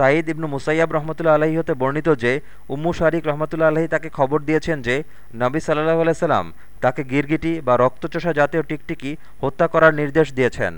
সাঈদ ইবনু মুসাইয়াব রহমতুল্লা আলহী হতে বর্ণিত যে, উম্মু শারিক রহমতুল্লা আলহী তাকে খবর দিয়েছেন যে, নবী সাল্লাহ আলাইসাল্লাম তাকে গিরগিটি বা রক্তচোষা জাতীয় টিকটিকি হত্যা করার নির্দেশ দিয়েছেন।